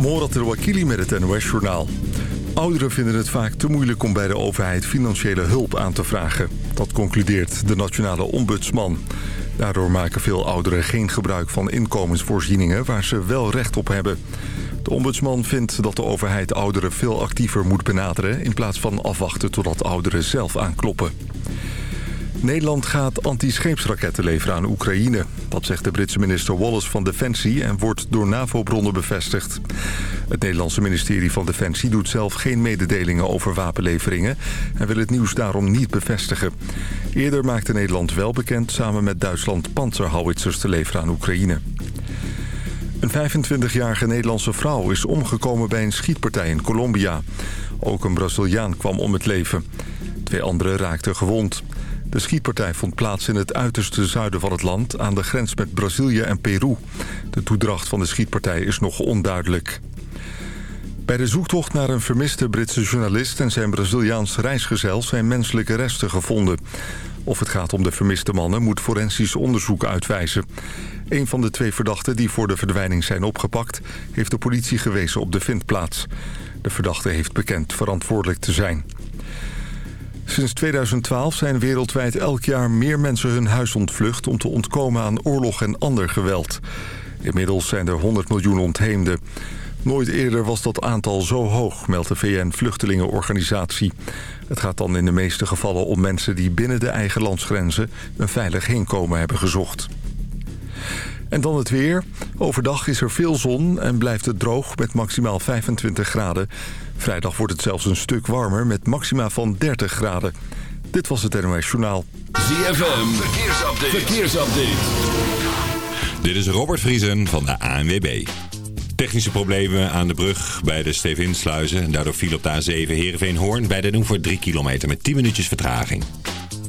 Morat Wakili met het NOS-journaal. Ouderen vinden het vaak te moeilijk om bij de overheid financiële hulp aan te vragen. Dat concludeert de nationale ombudsman. Daardoor maken veel ouderen geen gebruik van inkomensvoorzieningen... waar ze wel recht op hebben. De ombudsman vindt dat de overheid ouderen veel actiever moet benaderen... in plaats van afwachten totdat ouderen zelf aankloppen. Nederland gaat anti-scheepsraketten leveren aan Oekraïne. Dat zegt de Britse minister Wallace van Defensie en wordt door NAVO-bronnen bevestigd. Het Nederlandse ministerie van Defensie doet zelf geen mededelingen over wapenleveringen... en wil het nieuws daarom niet bevestigen. Eerder maakte Nederland wel bekend samen met Duitsland panzerhouwitsers te leveren aan Oekraïne. Een 25-jarige Nederlandse vrouw is omgekomen bij een schietpartij in Colombia. Ook een Braziliaan kwam om het leven. Twee anderen raakten gewond. De schietpartij vond plaats in het uiterste zuiden van het land... aan de grens met Brazilië en Peru. De toedracht van de schietpartij is nog onduidelijk. Bij de zoektocht naar een vermiste Britse journalist... en zijn Braziliaans reisgezel zijn menselijke resten gevonden. Of het gaat om de vermiste mannen moet forensisch onderzoek uitwijzen. Een van de twee verdachten die voor de verdwijning zijn opgepakt... heeft de politie gewezen op de vindplaats. De verdachte heeft bekend verantwoordelijk te zijn. Sinds 2012 zijn wereldwijd elk jaar meer mensen hun huis ontvlucht... om te ontkomen aan oorlog en ander geweld. Inmiddels zijn er 100 miljoen ontheemden. Nooit eerder was dat aantal zo hoog, meldt de VN-vluchtelingenorganisatie. Het gaat dan in de meeste gevallen om mensen die binnen de eigen landsgrenzen... een veilig heenkomen hebben gezocht. En dan het weer. Overdag is er veel zon en blijft het droog met maximaal 25 graden. Vrijdag wordt het zelfs een stuk warmer met maxima van 30 graden. Dit was het NOS Journaal. ZFM, verkeersupdate. verkeersupdate. Dit is Robert Vriesen van de ANWB. Technische problemen aan de brug bij de Stevinsluizen. Daardoor viel op de A7 Heerenveen-Hoorn bij de doen voor 3 kilometer met 10 minuutjes vertraging.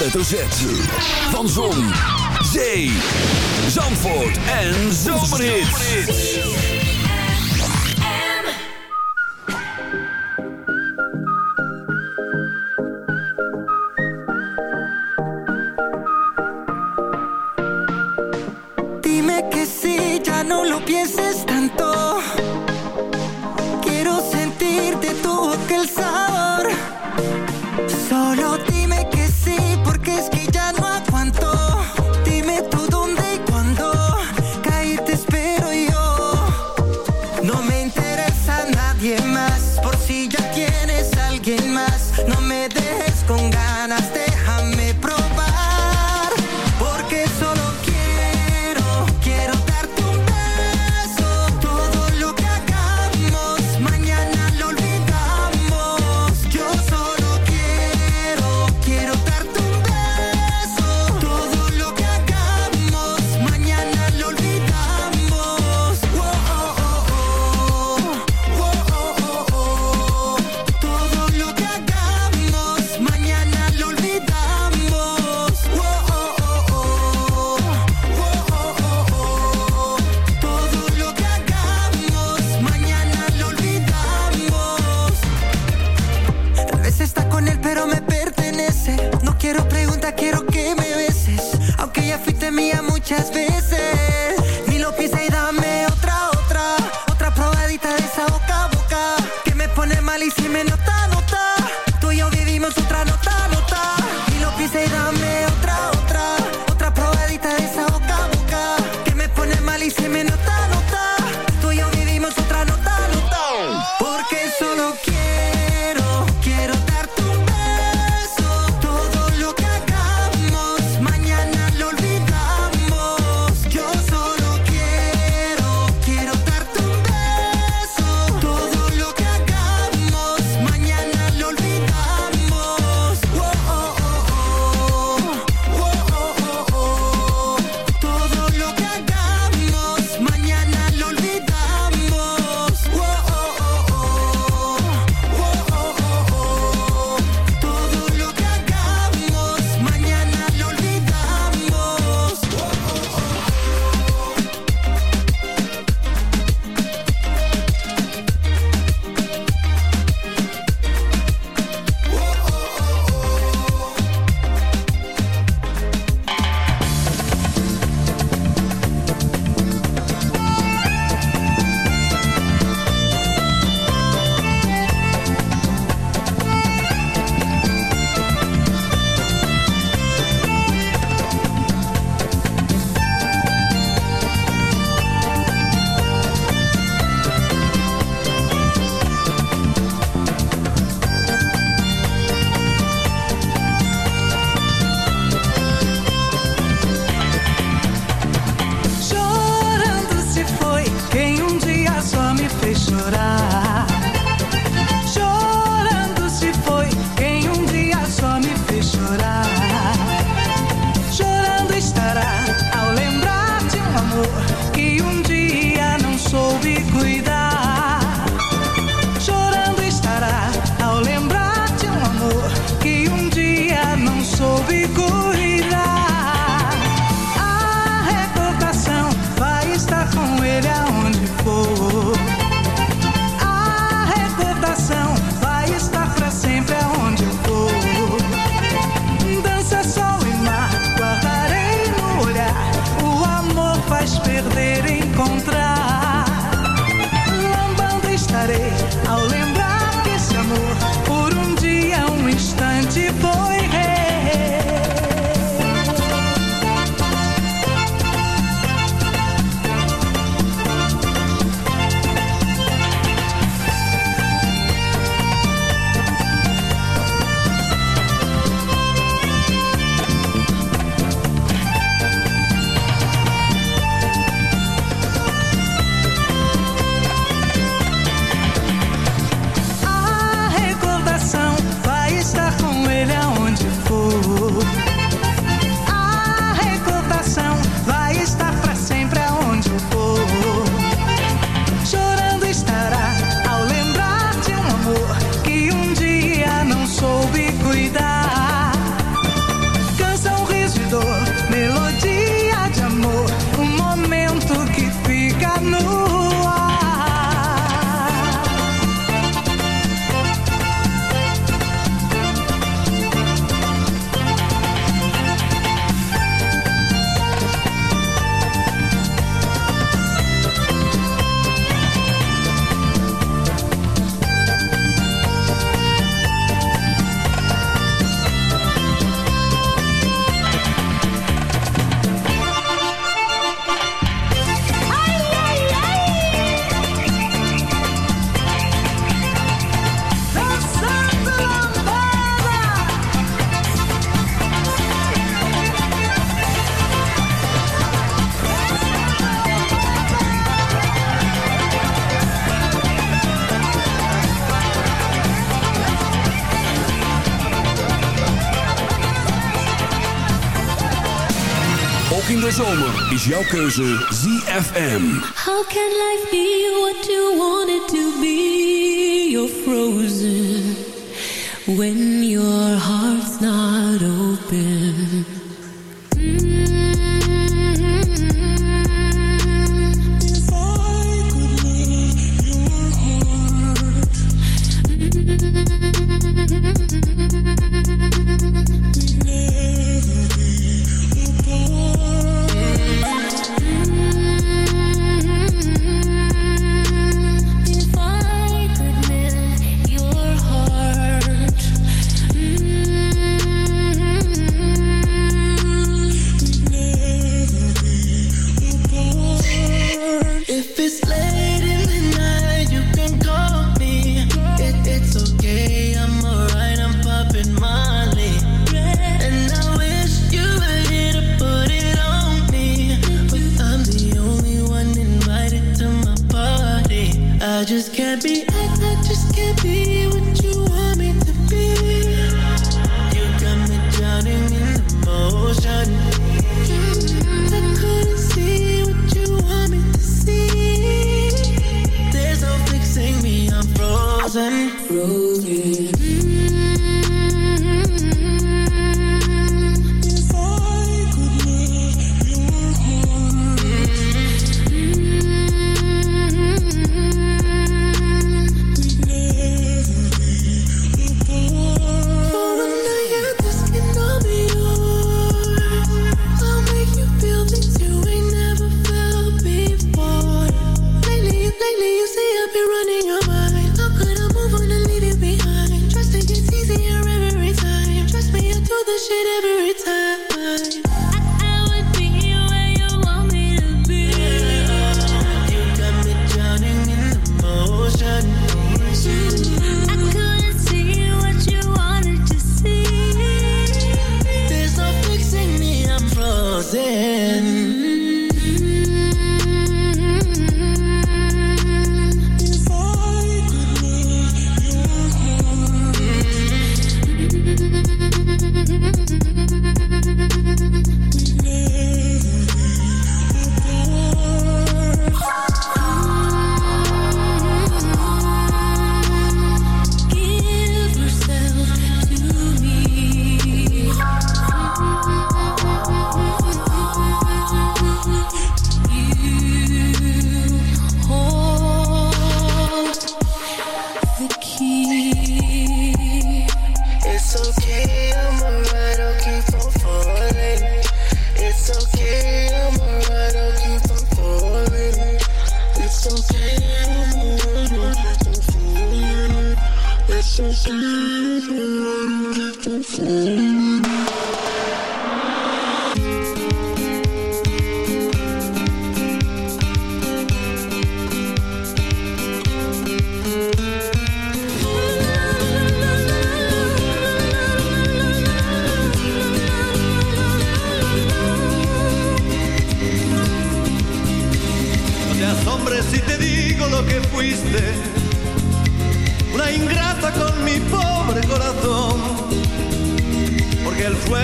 hoofdletter Z. Van Zon, Zee, Zandvoort en Zomerhit. Dime que sí, ya no lo pienses tanto. Hete zomer is jouw keuze ZFM. How can life be what you want it to be? You're frozen when your heart's not open.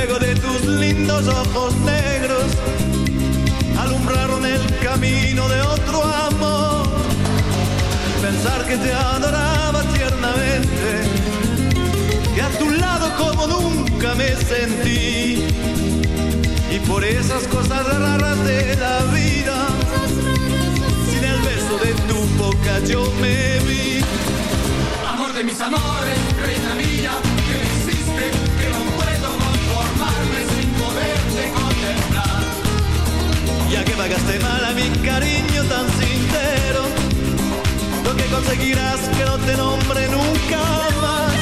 fuego de tus lindos ojos negros alumbraron el camino de otro amor. Pensar que te adoraba tiernamente, que a tu lado como nunca me sentí. Y por esas cosas raras de la vida, sin el beso de tu boca yo me vi. Amor de mis amores, reina mía ya que pagaste mal a mi cariño tan sincero, lo que conseguirás que no te nombre nunca más.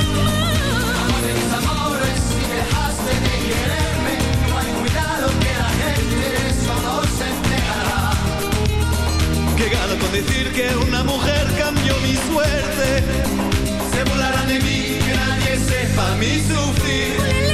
Amores, amores, si dejaste de quererme, no hay cuidado que la gente de se enterará. Con decir que una mujer cambió mi suerte, se burlarán de mí, que nadie sepa mi sufrir.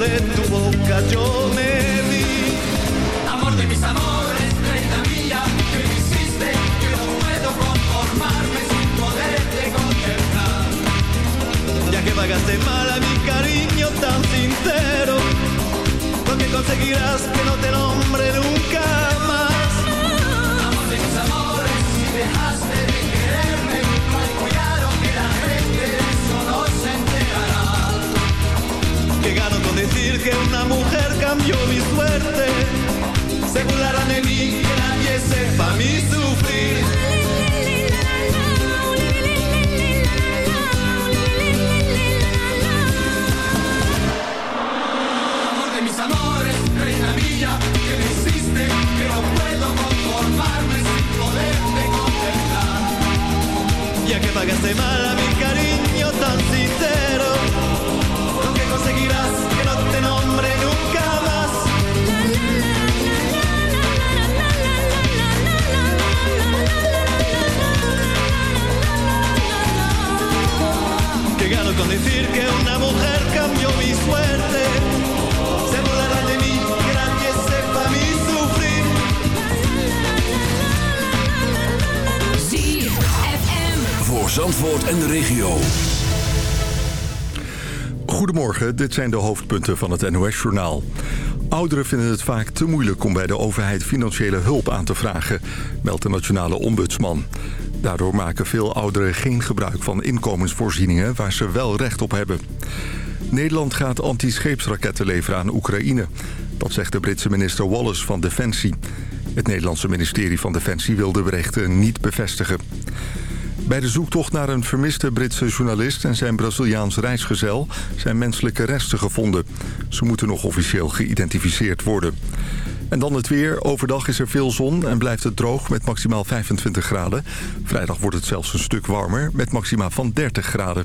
de tu boca yo me vi. Amor de mis amores, reina mía, que me hiciste, que no puedo conformarme sin poderte contemplar. Ya que pagaste mal a mi cariño tan sincero, lo que conseguirás que no te nombre nunca más. Amor de mis amores, si dejaste de Llegaron con decir que una mujer cambió mi suerte, se burlarán en mi nadie piece para mí sufrir. Amor de mis amores, reina mía, que me hiciste que no puedo conformarme sin poderme contestar. Ya que pagaste mal a mi cariño tan sincero conseguirás que no te nombre nunca más. Que gano con decir que una mujer cambió mi suerte. Se burlarán de mí, que nadie sepa mi sufrir. Voor Zandvoort en de regio. Goedemorgen, dit zijn de hoofdpunten van het NOS-journaal. Ouderen vinden het vaak te moeilijk om bij de overheid financiële hulp aan te vragen, meldt de nationale ombudsman. Daardoor maken veel ouderen geen gebruik van inkomensvoorzieningen waar ze wel recht op hebben. Nederland gaat anti-scheepsraketten leveren aan Oekraïne. Dat zegt de Britse minister Wallace van Defensie. Het Nederlandse ministerie van Defensie wil de berichten niet bevestigen. Bij de zoektocht naar een vermiste Britse journalist en zijn Braziliaans reisgezel zijn menselijke resten gevonden. Ze moeten nog officieel geïdentificeerd worden. En dan het weer. Overdag is er veel zon en blijft het droog met maximaal 25 graden. Vrijdag wordt het zelfs een stuk warmer met maxima van 30 graden.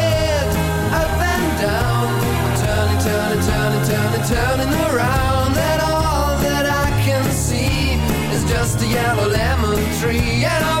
turning around and all that I can see is just a yellow lemon tree and I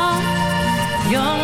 Young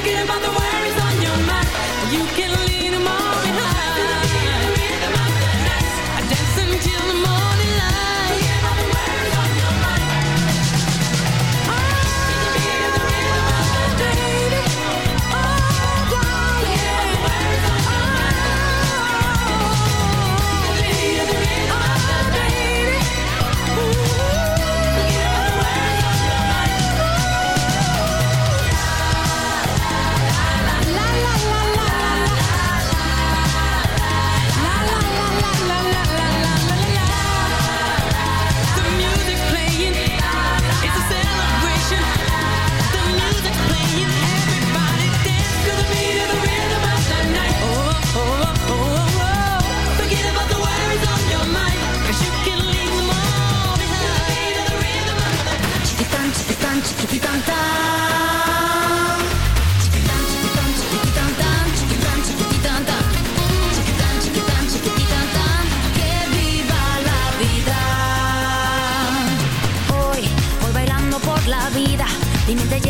forget about the Dime, te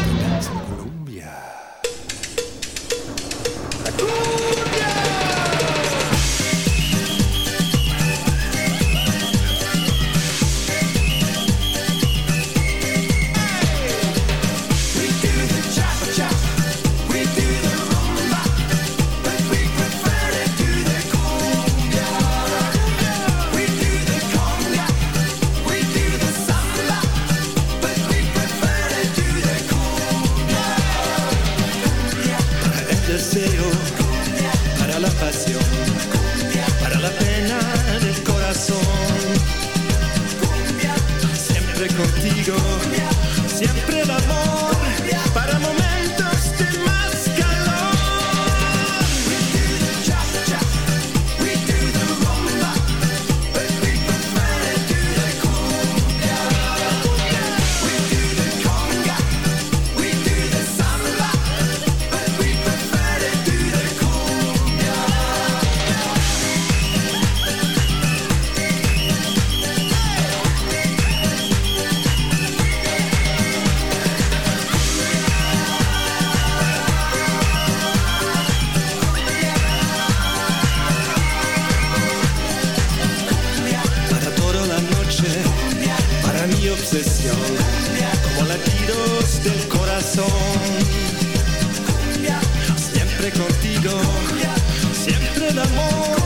Siempre el amor,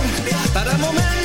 para momentos